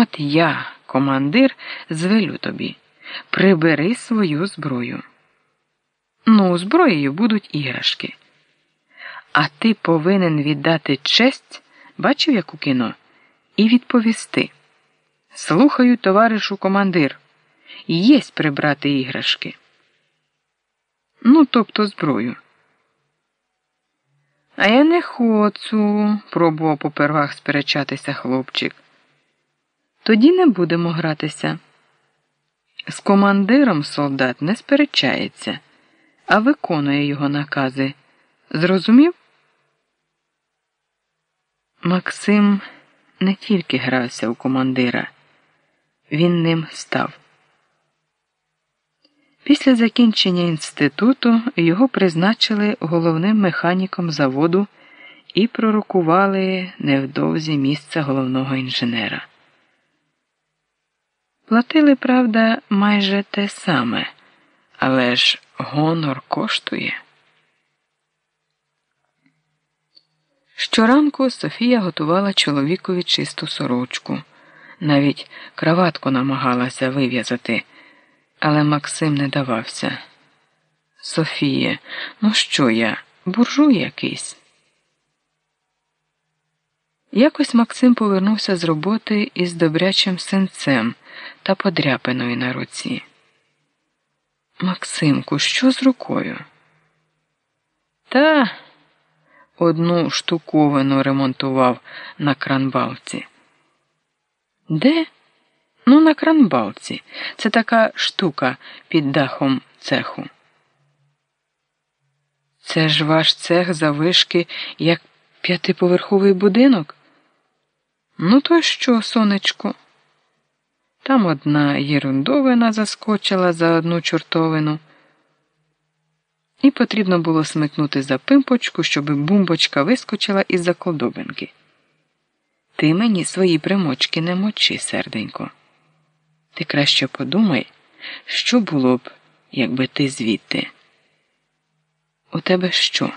От я, командир, звелю тобі, прибери свою зброю. Ну, зброєю будуть іграшки. А ти повинен віддати честь, бачив, як у кіно, і відповісти. Слухаю, товаришу командир, єсть прибрати іграшки. Ну, тобто зброю. А я не хочу, пробував попервах сперечатися хлопчик. Тоді не будемо гратися. З командиром солдат не сперечається, а виконує його накази. Зрозумів? Максим не тільки грався у командира, він ним став. Після закінчення інституту його призначили головним механіком заводу і пророкували невдовзі місце головного інженера. Платили, правда, майже те саме, але ж гонор коштує. Щоранку Софія готувала чоловікові чисту сорочку, навіть краватку намагалася вив'язати, але Максим не давався. Софія, ну що я, буржуй якийсь? Якось Максим повернувся з роботи із добрячим синцем та подряпиною на руці. Максимку, що з рукою? Та одну штуковину ремонтував на кранбалці. Де? Ну, на кранбалці. Це така штука під дахом цеху. Це ж ваш цех завишки, як п'ятиповерховий будинок? Ну, то що, сонечко? Там одна єрундовина заскочила за одну чортовину. І потрібно було смикнути за пимпочку, щоб бумбочка вискочила із за колдобинки. Ти мені свої примочки не мочи, серденько. Ти краще подумай, що було б, якби ти звідти. У тебе що?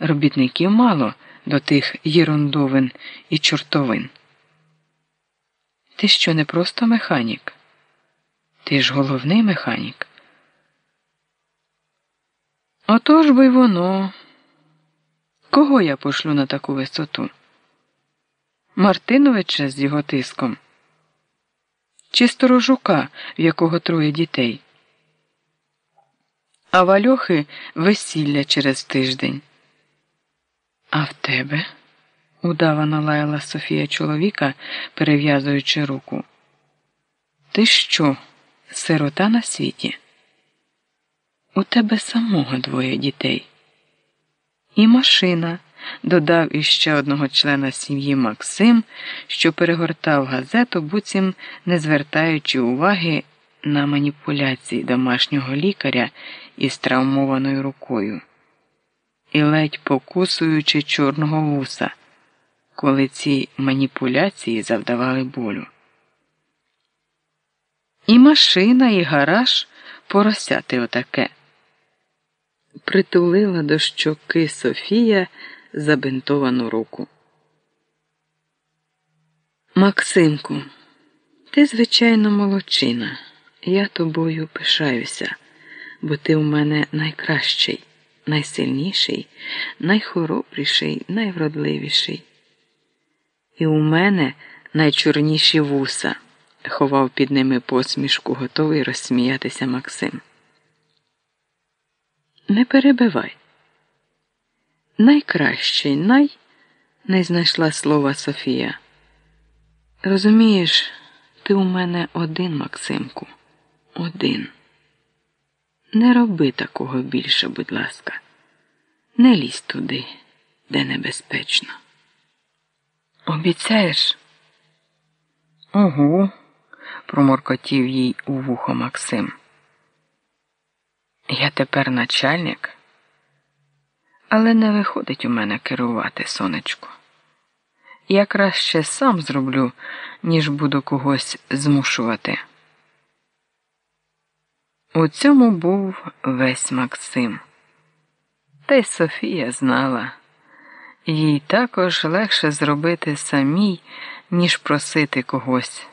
Робітників мало до тих єрундовин і чортовин. Ти що не просто механік? Ти ж головний механік. Отож би воно. Кого я пошлю на таку висоту? Мартиновича з його тиском? Чи сторожука, в якого троє дітей? А вальохи весілля через тиждень. А в тебе? Удавано лаяла Софія чоловіка, перев'язуючи руку. Ти що, сирота на світі? У тебе самого двоє дітей. І машина, додав іще одного члена сім'ї Максим, що перегортав газету, буцім не звертаючи уваги на маніпуляції домашнього лікаря із травмованою рукою і ледь покусуючи чорного вуса коли ці маніпуляції завдавали болю. І машина, і гараж поросяти отаке. Притулила до щоки Софія забинтовану руку. Максимку, ти, звичайно, молодчина. Я тобою пишаюся, бо ти у мене найкращий, найсильніший, найхоробріший, найвродливіший. І у мене найчорніші вуса, ховав під ними посмішку, готовий розсміятися Максим. Не перебивай. Найкращий, най не знайшла слова Софія. Розумієш, ти у мене один, Максимку, один. Не роби такого більше, будь ласка, не лізь туди, де небезпечно. Обіцяєш? Угу, проморкотів їй у вухо Максим. Я тепер начальник, але не виходить у мене керувати, сонечко. Я краще сам зроблю, ніж буду когось змушувати. У цьому був весь Максим. Та й Софія знала. Їй також легше зробити самій, ніж просити когось.